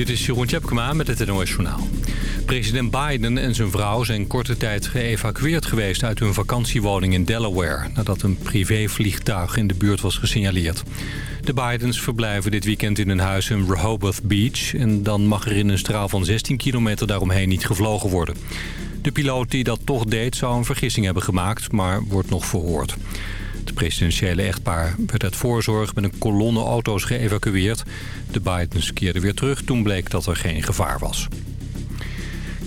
Dit is Jeroen Tjepkema met het NOS Journaal. President Biden en zijn vrouw zijn korte tijd geëvacueerd geweest... uit hun vakantiewoning in Delaware... nadat een privévliegtuig in de buurt was gesignaleerd. De Bidens verblijven dit weekend in een huis in Rehoboth Beach... en dan mag er in een straal van 16 kilometer daaromheen niet gevlogen worden. De piloot die dat toch deed zou een vergissing hebben gemaakt... maar wordt nog verhoord. Het presidentiële echtpaar werd uit voorzorg met een kolonne auto's geëvacueerd. De Bidens keerden weer terug, toen bleek dat er geen gevaar was.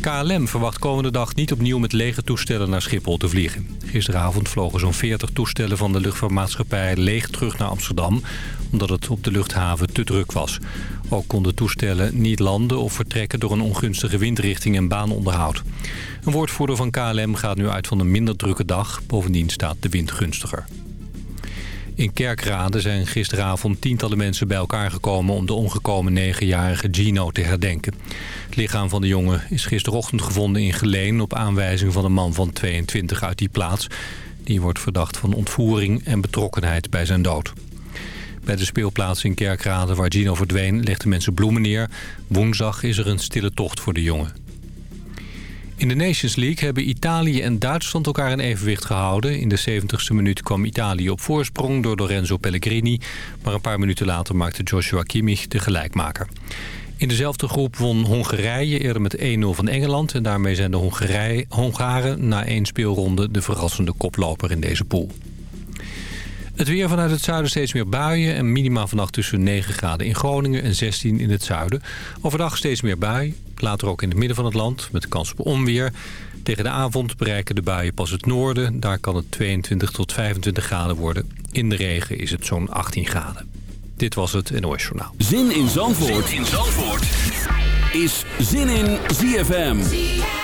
KLM verwacht komende dag niet opnieuw met lege toestellen naar Schiphol te vliegen. Gisteravond vlogen zo'n 40 toestellen van de luchtvaartmaatschappij leeg terug naar Amsterdam... omdat het op de luchthaven te druk was. Ook konden toestellen niet landen of vertrekken door een ongunstige windrichting en baanonderhoud. Een woordvoerder van KLM gaat nu uit van een minder drukke dag. Bovendien staat de wind gunstiger. In Kerkrade zijn gisteravond tientallen mensen bij elkaar gekomen... om de omgekomen negenjarige Gino te herdenken. Het lichaam van de jongen is gisterochtend gevonden in Geleen... op aanwijzing van een man van 22 uit die plaats. Die wordt verdacht van ontvoering en betrokkenheid bij zijn dood. Bij de speelplaats in Kerkrade waar Gino verdween legden mensen bloemen neer. Woensdag is er een stille tocht voor de jongen. In de Nations League hebben Italië en Duitsland elkaar in evenwicht gehouden. In de 70ste minuut kwam Italië op voorsprong door Lorenzo Pellegrini. Maar een paar minuten later maakte Joshua Kimmich de gelijkmaker. In dezelfde groep won Hongarije eerder met 1-0 van Engeland. En daarmee zijn de Hongaren na één speelronde de verrassende koploper in deze pool. Het weer vanuit het zuiden steeds meer buien en minima vannacht tussen 9 graden in Groningen en 16 in het zuiden. Overdag steeds meer bui, later ook in het midden van het land met kans op onweer. Tegen de avond bereiken de buien pas het noorden. Daar kan het 22 tot 25 graden worden. In de regen is het zo'n 18 graden. Dit was het NOS Journaal. Zin in Zandvoort, zin in Zandvoort. is Zin in ZFM. ZFM.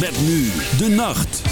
Met nu de nacht.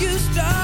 you start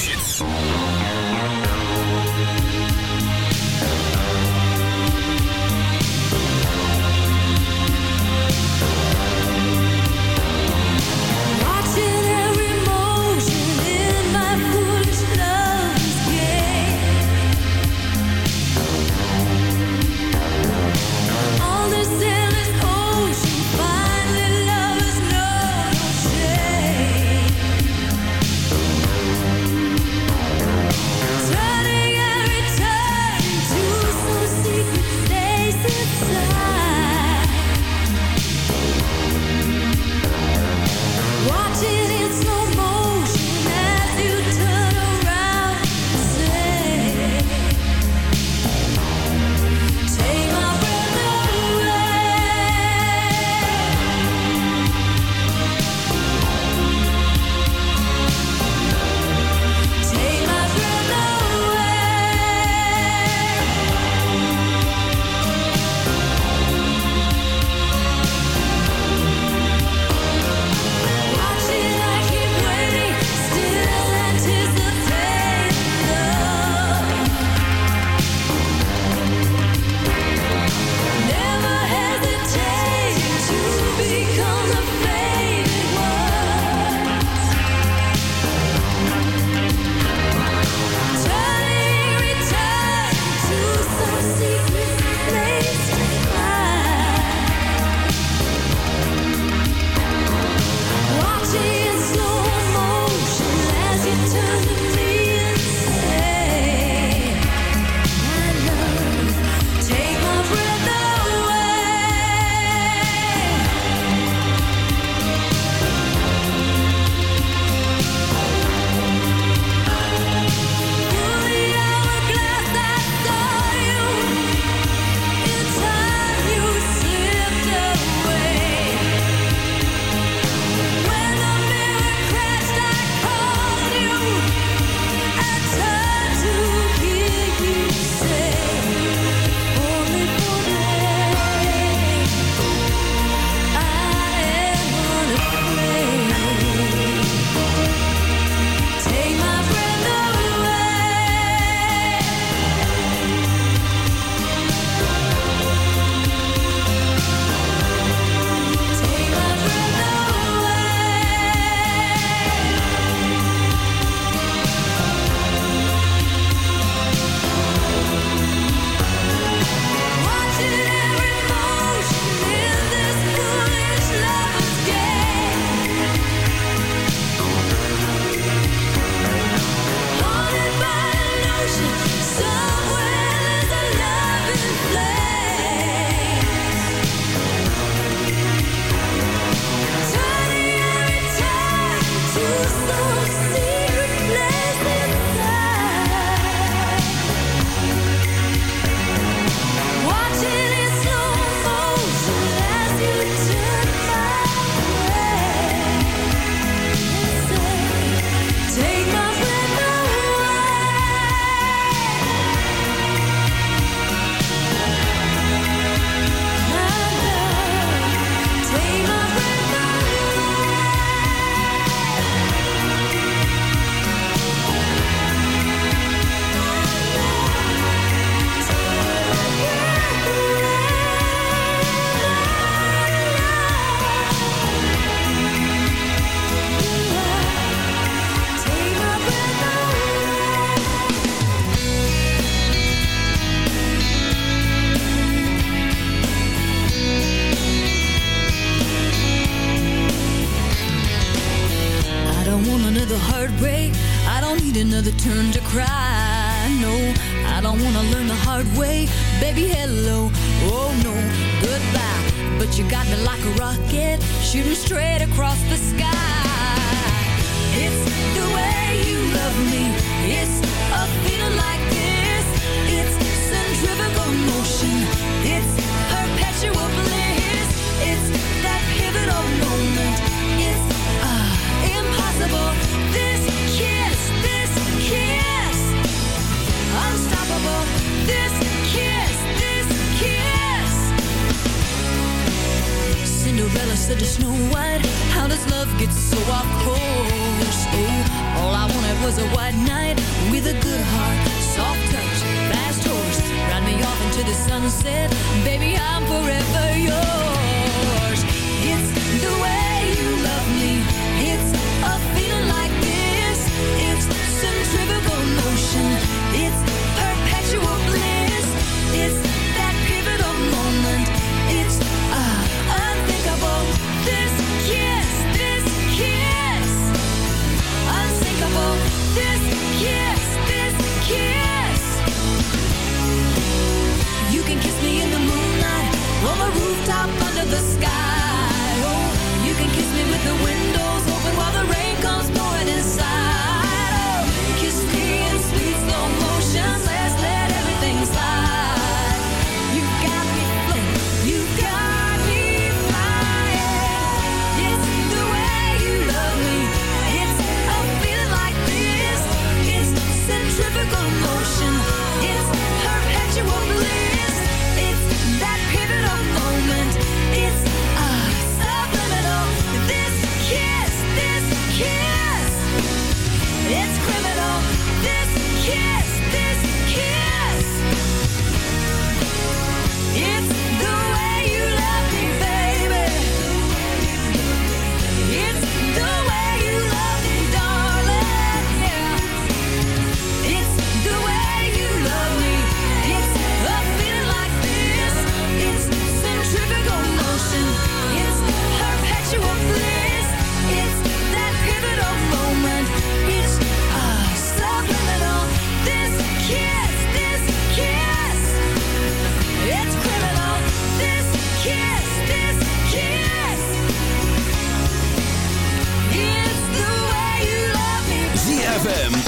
was a white knight with a good heart, soft touch, fast horse. Ride me off into the sunset, baby, I'm forever yours.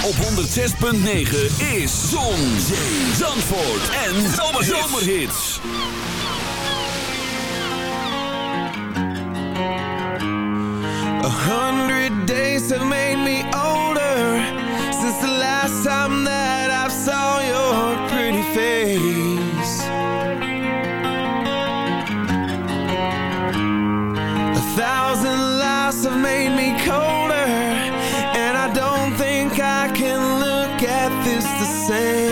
op 106.9 is Zon, Zee, Zandvoort en Zomerhits. A hundred days have made me older Since the last time that I've saw your pretty face. A thousand lies have made me cold. same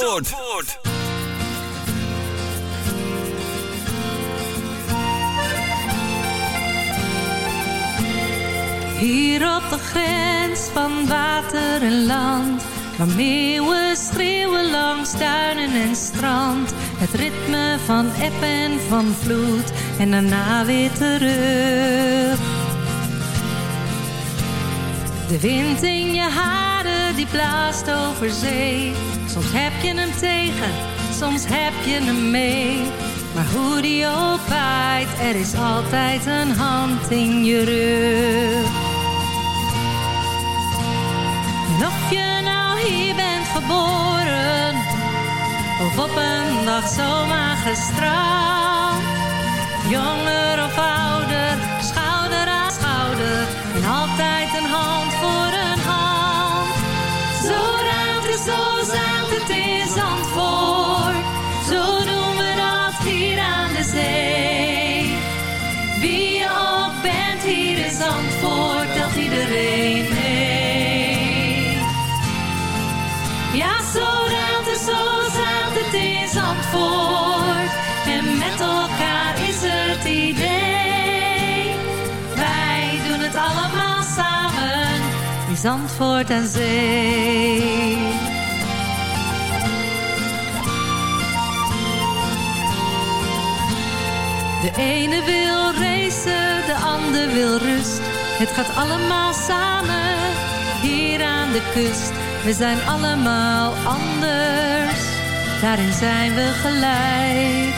Zandvoort. Hier op de grens van water en land Waar meeuwen schreeuwen langs duinen en strand Het ritme van eb en van vloed En daarna weer terug De wind in je haar die blaast over zee. Soms heb je hem tegen, soms heb je hem mee. Maar hoe die ook waait, er is altijd een hand in je rug. En of je nou hier bent geboren, of op een dag zomaar gestraald. Jonger of ouder, het in Zandvoort. Zo doen we dat hier aan de zee. Wie je ook bent hier in Zandvoort, dat iedereen mee. Ja, zo raad het, zo zaad het in Zandvoort. En met elkaar is het idee. Wij doen het allemaal samen. In Zandvoort en Zee. De ene wil racen, de ander wil rust. Het gaat allemaal samen, hier aan de kust. We zijn allemaal anders, daarin zijn we gelijk.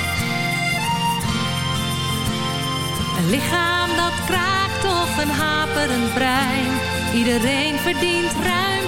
Een lichaam dat kraakt of een haperend brein. Iedereen verdient ruimte,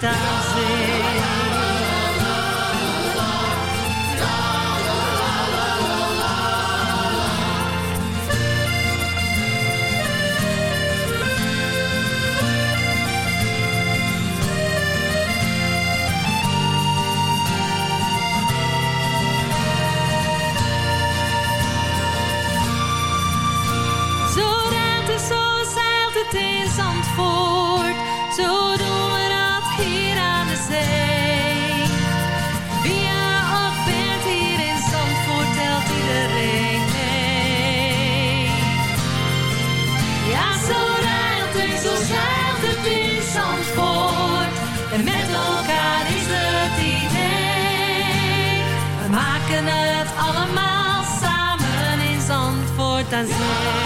Zandvoort Zandvoort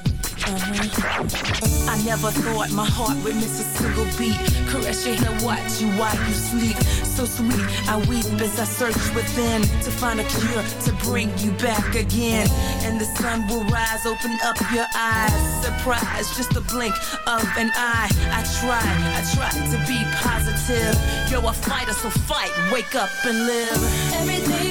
Uh-huh. I never thought my heart would miss a single beat. Caress your hair, watch you while you sleep. So sweet, I weep as I search within to find a cure to bring you back again. And the sun will rise, open up your eyes. Surprise, just a blink of an eye. I tried, I tried to be positive. You're a fighter, so fight, wake up and live. Everything's gonna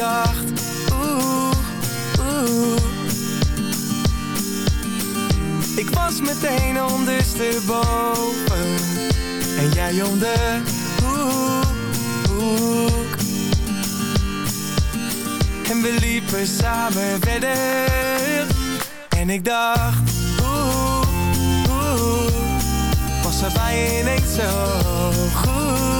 Dacht Oeh, oeh. Ik was meteen ondersteboven. En jij hoek. En we liepen samen verder. En ik dacht Oeh, oeh. Was er bij je ineens zo goed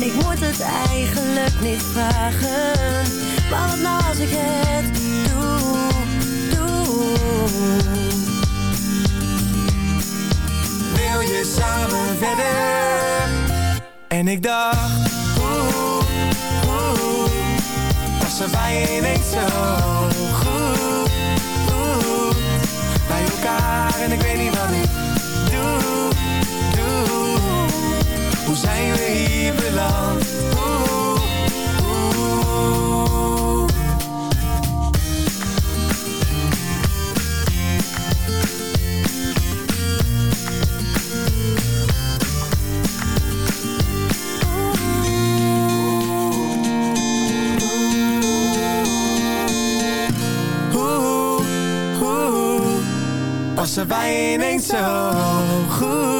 En ik moet het eigenlijk niet vragen. Maar wat nou als ik het doe, doe. Wil je samen verder? En ik dacht Oeh, oeh bij je ineens zo goed oeh, Bij elkaar en ik weet niet wat ik doe Hoe zijn we hier beland? Oeh, oeh bij je ineens zo goed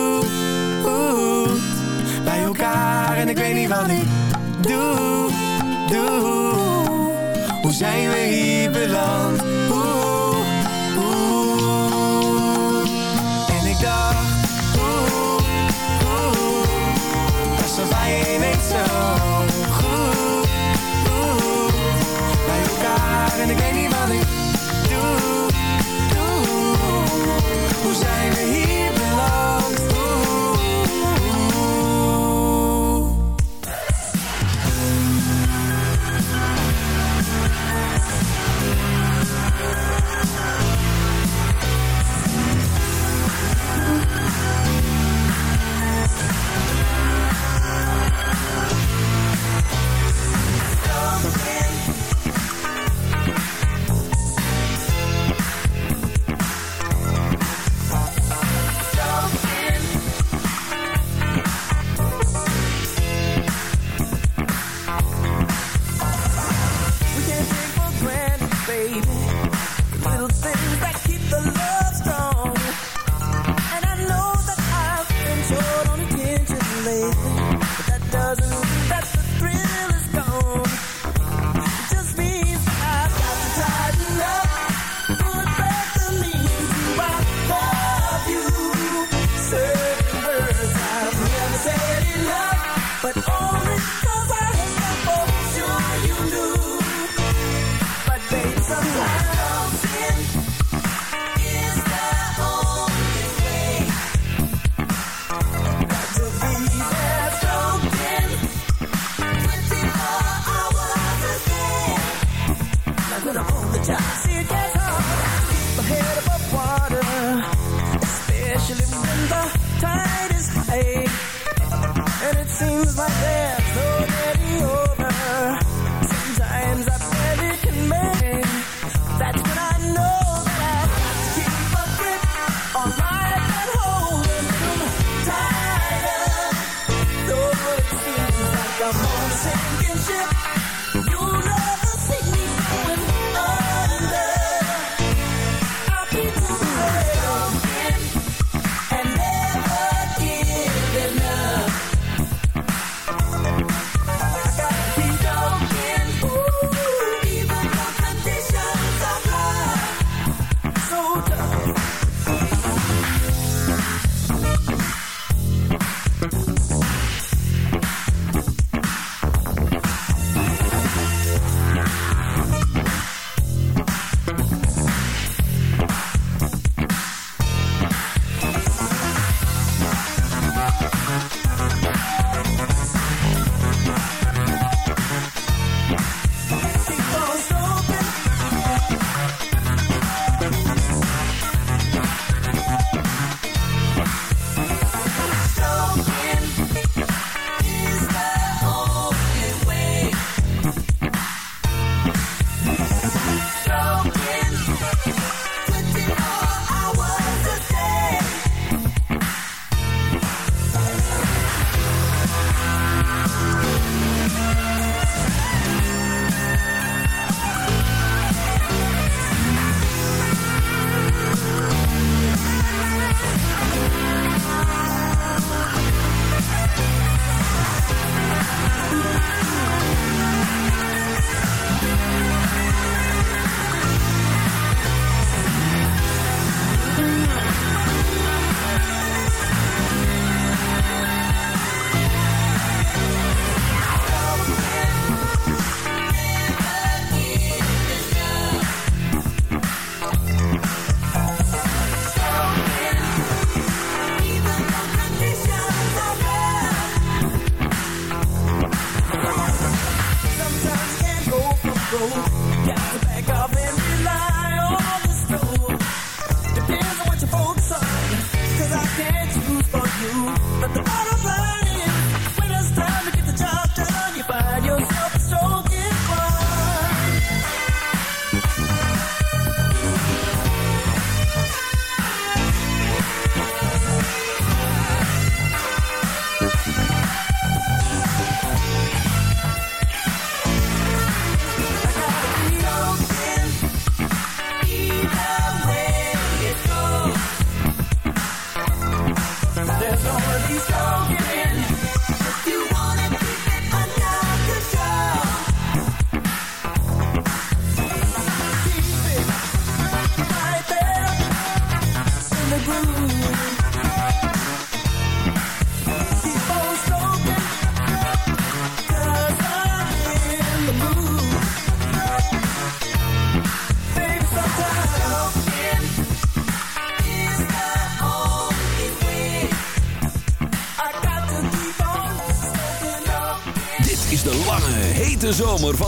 wat ik doe, doe Hoe zijn we hier beland?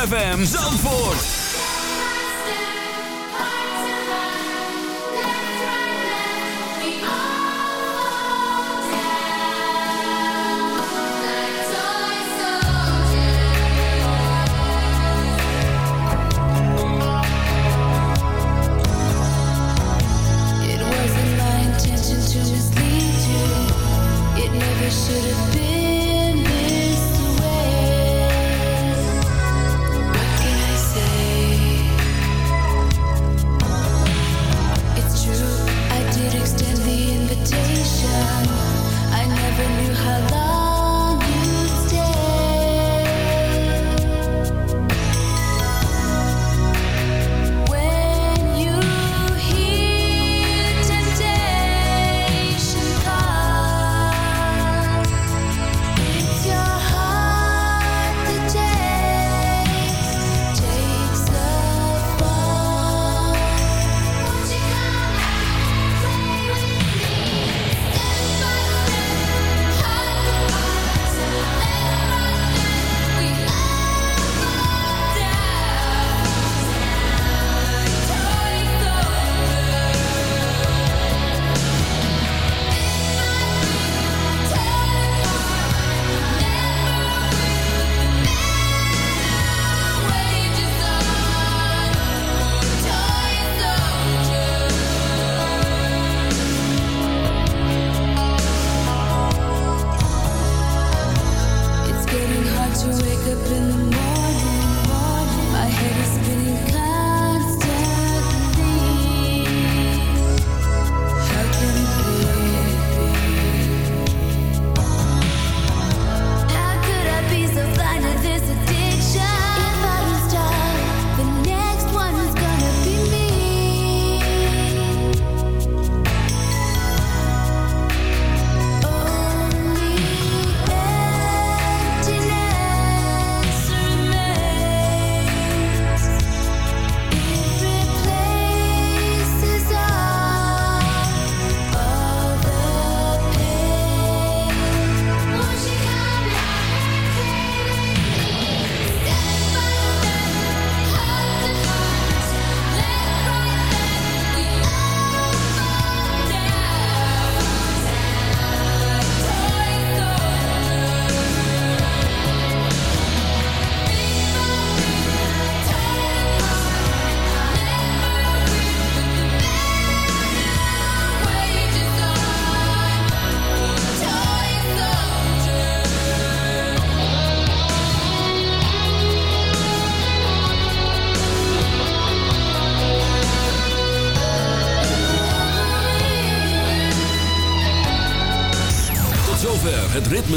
ZFM Zandvoort.